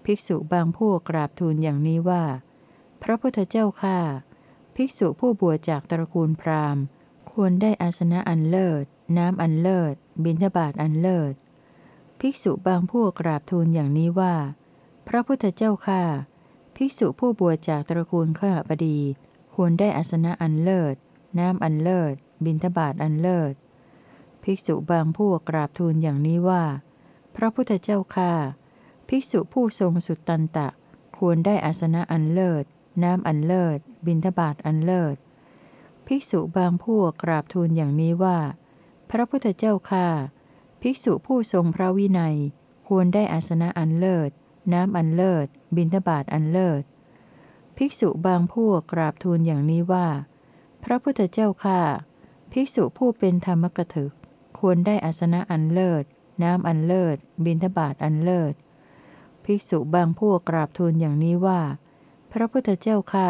ภิกษุบางพวกกราบทูลอย่างนี้ว่า พระพุทธเจ้าข้าภิกษุผู้บวชจากตระกูลพราหมณ์ ควรได้อาสนะอันเลิศ น้ำอันเลิศ บิณฑบาตอันเลิศ ภิกษุบางพวกกราบทูลอย่างนี้ว่า พระพุทธเจ้าข้าภิกษุผู้บวชจากตระกูลข้าบดี ควรได้อาสนะอันเลิศ น้ำอันเลิศ บิณฑบาตอันเลิศ ภิกษุบางพวกกราบทูลอย่างนี้ว่า พระพุทธเจ้าข้าภิกษุผู้ทรงสุตตันตะ ควรได้อาสนะอันเลิศ น้ำอันเลิศ บิณฑบาตอันเลิศ ภิกษุบางพวกกราบทูลอย่างนี้ว่า พระพุทธเจ้าข้าภิกษุผู้ทรงพระวินัย ควรได้อาสนะอันเลิศ น้ำอันเลิศ บิณฑบาตอันเลิศ ภิกษุบางพวกกราบทูลอย่างนี้ว่า พระพุทธเจ้าข้าภิกษุผู้เป็นธรรมกถึก ควรได้อาสนะอันเลิศ น้ำอันเลิศ บิณฑบาตอันเลิศ ภิกษุบางพวกกราบทูลอย่างนี้ว่า พระพุทธเจ้าข้า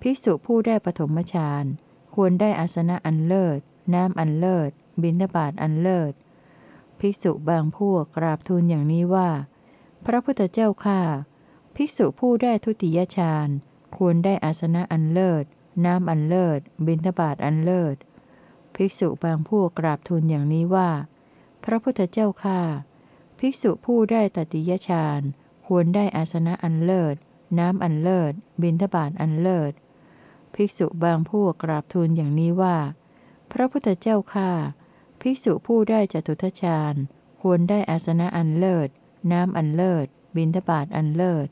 ภิกษุผู้ได้ปฐมฌานควรได้อาสนะอันเลิศ น้ำอันเลิศ บิณฑบาตอันเลิศ ภิกษุบางพวกกราบทูลอย่างนี้ว่า พระพุทธเจ้าข้าภิกษุผู้ได้ทุติยฌาน ควรได้อาสนะอันเลิศ น้ำอันเลิศ บิณฑบาตอันเลิศ ภิกษุบางพวกกราบทูลอย่างนี้ว่า พระพุทธเจ้าข้าภิกษุผู้ได้ตติยฌานควรได้อาสนะอันเลิศ น้ำอันเลิศ บิณฑบาตอันเลิศ ภิกษุบางพวกกราบทูลอย่างนี้ว่า พระพุทธเจ้าข้าภิกษุผู้ได้จตุตถฌานควรได้อาสนะอันเลิศ น้ำอันเลิศ บิณฑบาตอันเลิศ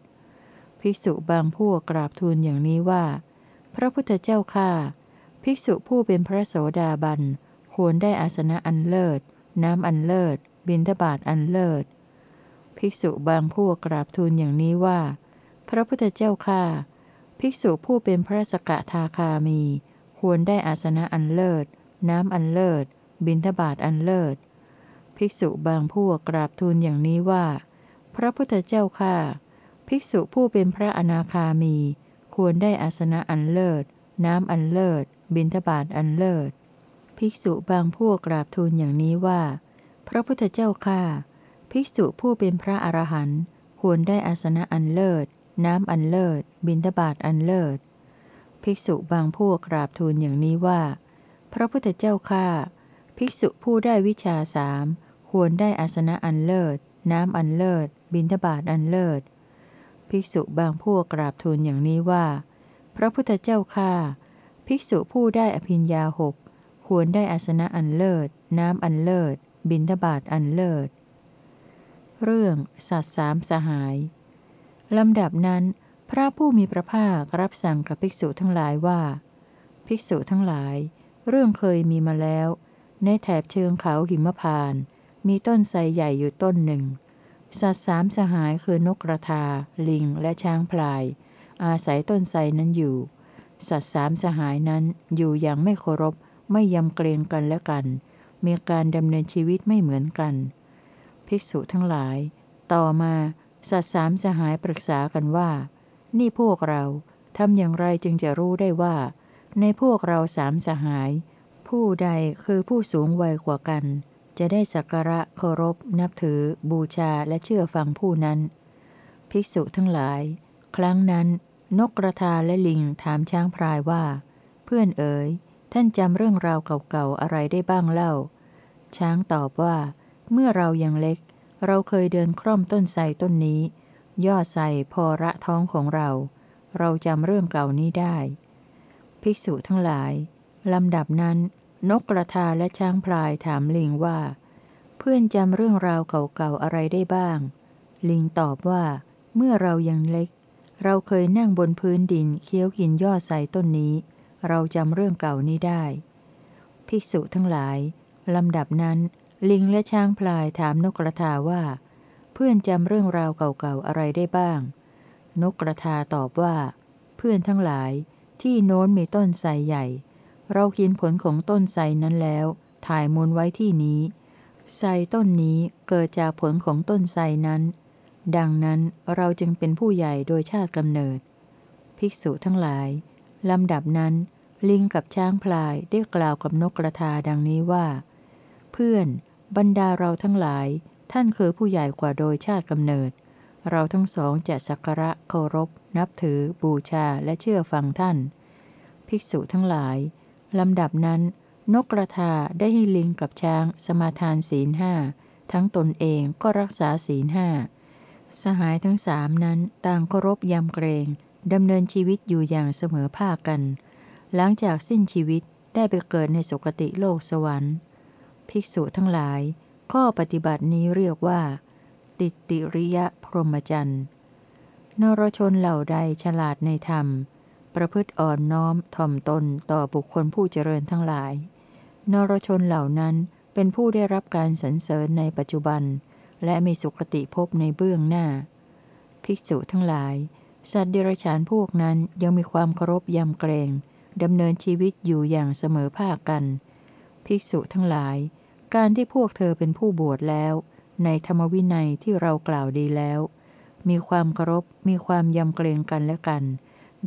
ภิกษุบางพวกกราบทูลอย่างนี้ว่า พระพุทธเจ้าข้าภิกษุผู้เป็นพระโสดาบัน ควรได้อาสนะอันเลิศ น้ำอันเลิศ บิณฑบาตอันเลิศ ภิกษุบางพวกกราบทูลอย่างนี้ว่า พระพุทธเจ้าข้าภิกษุผู้เป็นพระสกทาคามี ควรได้อาสนะอันเลิศ น้ำอันเลิศ บิณฑบาตอันเลิศ ภิกษุบางพวกกราบทูลอย่างนี้ว่า พระพุทธเจ้าข้า ภิกษุผู้เป็นพระอนาคามี ควรได้อาสนะอันเลิศ น้ำอันเลิศ บิณฑบาตอันเลิศ ภิกษุบางพวกกราบทูลอย่างนี้ว่า พระพุทธเจ้าข้าภิกษุผู้เป็นพระอรหันต์ควรได้อาสนะอันเลิศ น้ำอันเลิศ บิณฑบาตอันเลิศ ภิกษุบางพวกกราบทูลอย่างนี้ว่า พระพุทธเจ้าข้าภิกษุผู้ได้วิชาสามควรได้อาสนะอันเลิศ น้ำอันเลิศ บิณฑบาตอันเลิศ ภิกษุบางพวกกราบทูลอย่างนี้ว่า พระพุทธเจ้าข้าภิกษุผู้ได้อภิญญาหกควรได้อาสนะอันเลิศ น้ำอันเลิศ บิณฑบาตอันเลิศ เรื่อง สัตว์สามสหาย ลำดับนั้น พระผู้มีพระภาครับสั่งกับภิกษุทั้งหลายว่า ภิกษุทั้งหลาย เรื่องเคยมีมาแล้ว ในแถบเชิงเขาหิมพาน มีต้นไทรใหญ่อยู่ต้นหนึ่ง สัตว์สามสหายคือนกกระทา ลิงและช้างพลาย อาศัยต้นไทรนั้นอยู่ สัตว์สามสหายนั้นอยู่อย่างไม่เคารพ ไม่ยำเกรงกันและกัน มีการดำเนินชีวิตไม่เหมือนกัน ภิกษุทั้งหลาย ต่อมาสัตว์สามสหายปรึกษากันว่า นี่พวกเราทำอย่างไรจึงจะรู้ได้ว่า ในพวกเราสามสหาย ผู้ใดคือผู้สูงวัยกว่ากัน จะได้สักการะเคารพ นับถือ บูชาและเชื่อฟังผู้นั้น ภิกษุทั้งหลาย ครั้งนั้น นกกระทาและลิงถามช้างพรายว่า เพื่อนเอ๋ย ท่านจำเรื่องราวเก่าๆอะไรได้บ้างเล่า ช้างตอบว่า เมื่อเรายังเล็ก เราเคยเดินคร่อมต้นไทรต้นนี้ยอดไทรพอระท้องของเรา เราจำเรื่องเก่านี้ได้ ภิกษุทั้งหลายลำดับนั้น นกกระทาและช้างพลายถามลิงว่า เพื่อนจำเรื่องราวเก่าๆอะไรได้บ้าง ลิงตอบว่า เมื่อเรายังเล็ก เราเคยนั่งบนพื้นดินเคี้ยวกินยอดไทรต้นนี้ เราจำเรื่องเก่านี้ได้ ภิกษุทั้งหลายลำดับนั้น ลิงและช้างพลายถามนกกระทาว่า เพื่อนจำเรื่องราวเก่าๆอะไรได้บ้าง นกกระทาตอบว่า เพื่อนทั้งหลายที่โน้นมีต้นไทรใหญ่ เรากินผลของต้นไทรนั้นแล้ว ถ่ายมูลไว้ที่นี้ไทรต้นนี้เกิดจากผลของต้นไทรนั้น ดังนั้นเราจึงเป็นผู้ใหญ่โดยชาติกำเนิด ภิกษุทั้งหลาย ลำดับนั้น ลิงกับช้างพลายได้กล่าวกับนกกระทาดังนี้ว่า เพื่อนบรรดาเราทั้งหลาย ท่านคือผู้ใหญ่กว่าโดยชาติกำเนิด เราทั้งสองจะสักการะเคารพ นับถือ บูชาและเชื่อฟังท่าน ภิกษุทั้งหลาย ลำดับนั้น นกกระทาได้ให้ลิงกับช้างสมาทานศีลห้าทั้งตนเองก็รักษาศีลห้าสหายทั้งสามนั้นต่างเคารพยำเกรงดำเนินชีวิตอยู่อย่างเสมอภาคกัน หลังจากสิ้นชีวิตได้ไปเกิดในสุคติโลกสวรรค์ ภิกษุทั้งหลาย ข้อปฏิบัตินี้เรียกว่า ติติริยพรหมจรรย์นรชนเหล่าใดฉลาดในธรรม ประพฤติอ่อนน้อมถ่อมตนต่อบุคคลผู้เจริญทั้งหลาย นรชนเหล่านั้นเป็นผู้ได้รับการสรรเสริญในปัจจุบัน และมีสุขติภพในเบื้องหน้า ภิกษุทั้งหลาย สัตว์เดรัจฉานพวกนั้นยังมีความเคารพยำเกรงดำเนินชีวิตอยู่อย่างเสมอภาคกัน ภิกษุทั้งหลาย การที่พวกเธอเป็นผู้บวชแล้ว ในธรรมวินัยที่เรากล่าวดีแล้ว มีความเคารพมีความยำเกรงกันและกัน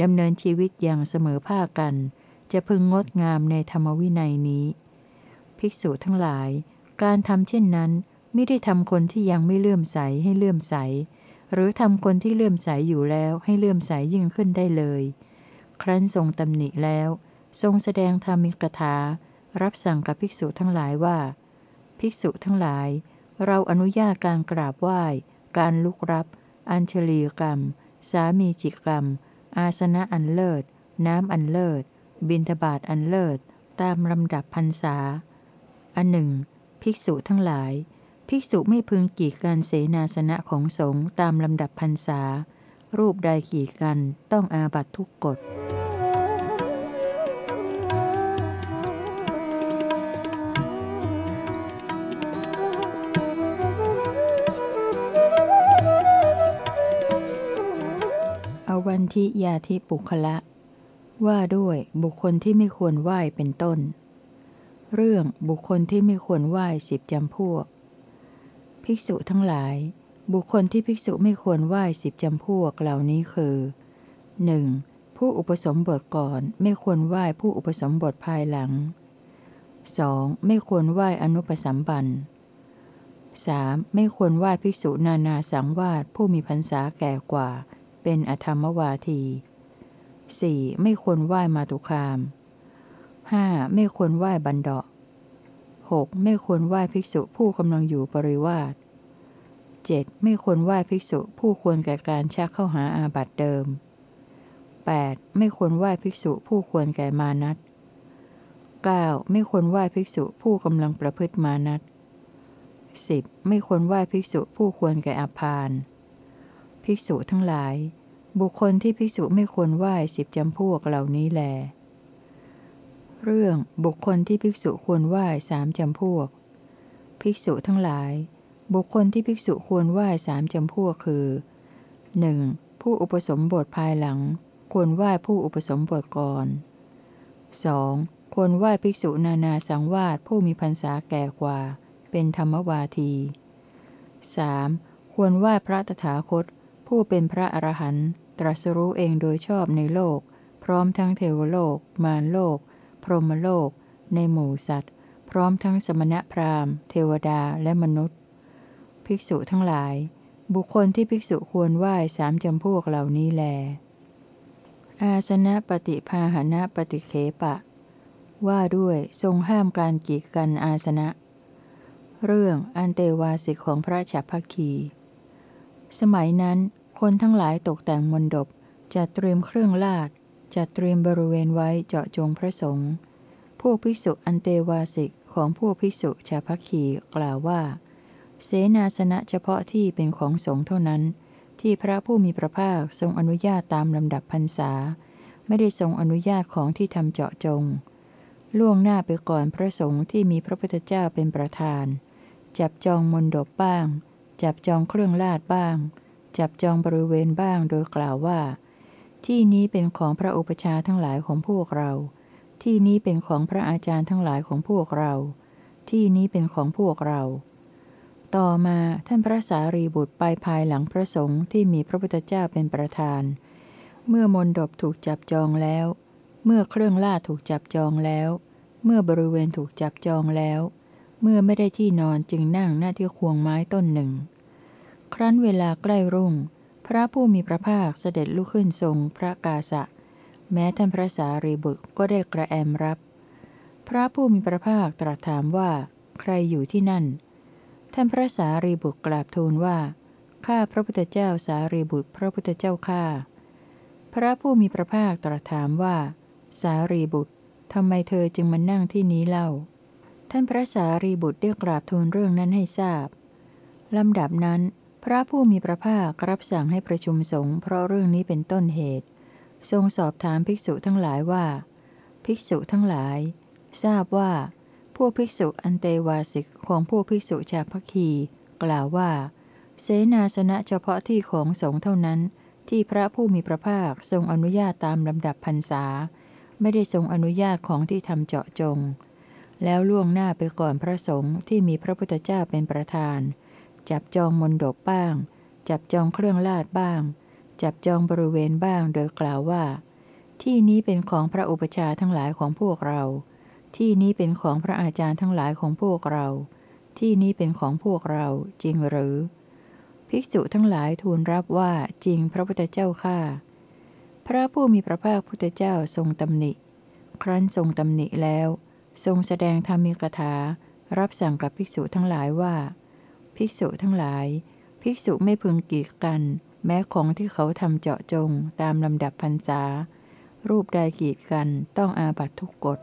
ดำเนินชีวิตอย่างเสมอภาคกัน จะพึงงดงามในธรรมวินัยนี้ ภิกษุทั้งหลาย การทำเช่นนั้นไม่ได้ทำคนที่ยังไม่เลื่อมใสให้เลื่อมใส หรือทำคนที่เลื่อมใสอยู่แล้วให้เลื่อมใสยิ่งขึ้นได้เลย ครั้นทรงตำหนิแล้ว ทรงแสดงธรรมิกถา รับสั่งกับภิกษุทั้งหลายว่า ภิกษุทั้งหลาย เราอนุญาตการกราบไหว้ การลุกรับ อัญเชลีกรรม สามีจิกรรม อาสนะอันเลิศ น้ำอันเลิศ บินทบาทอันเลิศ ตามลำดับพรรษา อันหนึ่ง ภิกษุทั้งหลาย ภิกษุไม่พึงกีดกันเสนาสนะของสงฆ์ตามลำดับพรรษา รูปใดกีดกันต้องอาบัตทุกกฎ ทิยาธิปุคละ ว่าด้วยบุคคลที่ไม่ควรไหว้เป็นต้น เรื่องบุคคลที่ไม่ควรไหว้สิบจำพวก ภิกษุทั้งหลาย บุคคลที่ภิกษุไม่ควรไหว้สิบจำพวกเหล่านี้คือ 1. ผู้อุปสมบทก่อนไม่ควรไหว้ผู้อุปสมบทภายหลัง 2. ไม่ควรไหว้อนุปสัมบัน 3. ไม่ควรไหว้ภิกษุนานาสังวาสผู้มีพรรษาแก่กว่า เป็นอธรรมวาที 4. ไม่ควรไหว้มาตุคาม 5. ไม่ควรไหว้บันเดาะ 6. ไม่ควรไหว้ภิกษุผู้กำลังอยู่ปริวาส 7. ไม่ควรไหว้ภิกษุผู้ควรแก่การชักเข้าหาอาบัติเดิม 8. ไม่ควรไหว้ภิกษุผู้ควรแก่มานัต 9. ไม่ควรไหว้ภิกษุผู้กำลังประพฤติมานัต 10. ไม่ควรไหว้ภิกษุผู้ควรแก่อาพาน ภิกษุทั้งหลาย บุคคลที่ภิกษุไม่ควรไหว้สิบจำพวกเหล่านี้แล เรื่องบุคคลที่ภิกษุควรไหว้สามจำพวก ภิกษุทั้งหลาย บุคคลที่ภิกษุควรไหว้สามจำพวกคือ 1. ผู้อุปสมบทภายหลัง ควรไหว้ผู้อุปสมบทก่อน 2. ควรไหว้ภิกษุนานาสังวาสผู้มีพรรษาแก่กว่า เป็นธรรมวาที 3. ควรไหว้พระตถาคต ผู้เป็นพระอรหันต์ตรัสรู้เองโดยชอบในโลก พร้อมทั้งเทวโลก มารโลก พรหมโลก ในหมู่สัตว์ พร้อมทั้งสมณพราหมณ์ เทวดาและมนุษย์ ภิกษุทั้งหลาย บุคคลที่ภิกษุควรไหว้สามจำพวกเหล่านี้แล อาสนะปฏิภาหนะปฏิเคปะ ว่าด้วยทรงห้ามการกีดกันอาสนะ เรื่องอันเตวาสิกของพระฉัพพคี สมัยนั้น คนทั้งหลายตกแต่งมนดบจัดเตรียมเครื่องลาดจัดเตรียมบริเวณไว้เจาะจงพระสงฆ์พวกภิกษุอันเตวาสิกของพวกภิกษุชาพัคคีกล่าวว่า เสนาสนะเฉพาะที่เป็นของสงฆ์เท่านั้น ที่พระผู้มีพระภาคทรงอนุญาตตามลำดับพรรษา ไม่ได้ทรงอนุญาตของที่ทำเจาะจง ล่วงหน้าไปก่อนพระสงฆ์ที่มีพระพุทธเจ้าเป็นประธาน จับจองมนดบบ้าง จับจองเครื่องลาดบ้าง จับจองบริเวณบ้างโดยกล่าวว่า ที่นี้เป็นของพระอุปชาทั้งหลายของพวกเรา ที่นี้เป็นของพระอาจารย์ทั้งหลายของพวกเรา ที่นี้เป็นของพวกเรา ต่อมาท่านพระสารีบุตรไปภายหลังพระสงฆ์ที่มีพระพุทธเจ้าเป็นประธาน เมื่อมนดบถูกจับจองแล้ว เมื่อเครื่องล่าถูกจับจองแล้ว เมื่อบริเวณถูกจับจองแล้ว เมื่อไม่ได้ที่นอนจึงนั่งหน้าที่ควงไม้ต้นหนึ่ง ครั้นเวลาใกล้รุ่ง พระผู้มีพระภาคเสด็จลุกขึ้นทรงพระกาสะ แม้ท่านพระสารีบุตรก็ได้กระแอมรับ พระผู้มีพระภาคตรัสถามว่า ใครอยู่ที่นั่น ท่านพระสารีบุตรกราบทูลว่า ข้าพระพุทธเจ้าสารีบุตรพระพุทธเจ้าข้า พระผู้มีพระภาคตรัสถามว่า สารีบุตรทำไมเธอจึงมานั่งที่นี้เล่า ท่านพระสารีบุตรได้กราบทูลเรื่องนั้นให้ทราบลำดับนั้น พระผู้มีพระภาครับสั่งให้ประชุมสงฆ์เพราะเรื่องนี้เป็นต้นเหตุ ทรงสอบถามภิกษุทั้งหลายว่า ภิกษุทั้งหลาย ทราบว่าพวกภิกษุอันเตวาสิกของพวกภิกษุชาวพัคคี กล่าวว่า เสนาสนะเฉพาะที่ของสงฆ์เท่านั้น ที่พระผู้มีพระภาคทรงอนุญาตตามลำดับพรรษา ไม่ได้ทรงอนุญาตของที่ทำเจาะจง แล้วล่วงหน้าไปก่อนพระสงฆ์ที่มีพระพุทธเจ้าเป็นประธาน จับจองมนดบบ้าง จับจองเครื่องลาดบ้าง จับจองบริเวณบ้างโดยกล่าวว่า ที่นี้เป็นของพระอุปชาทั้งหลายของพวกเรา ที่นี้เป็นของพระอาจารย์ทั้งหลายของพวกเรา ที่นี้เป็นของพวกเราจริงหรือ ภิกษุทั้งหลายทูลรับว่าจริงพระพุทธเจ้าข้าพระผู้มีพระภาคพุทธเจ้าทรงตำหนิ ครั้นทรงตำหนิแล้ว ทรงแสดงธรรมิกถา รับสั่งกับภิกษุทั้งหลายว่า ภิกษุทั้งหลาย ภิกษุไม่พึงกีดกัน แม้ของที่เขาทำเจาะจงตามลำดับพรรษา รูปใดกีดกันต้องอาบัตทุกกฎ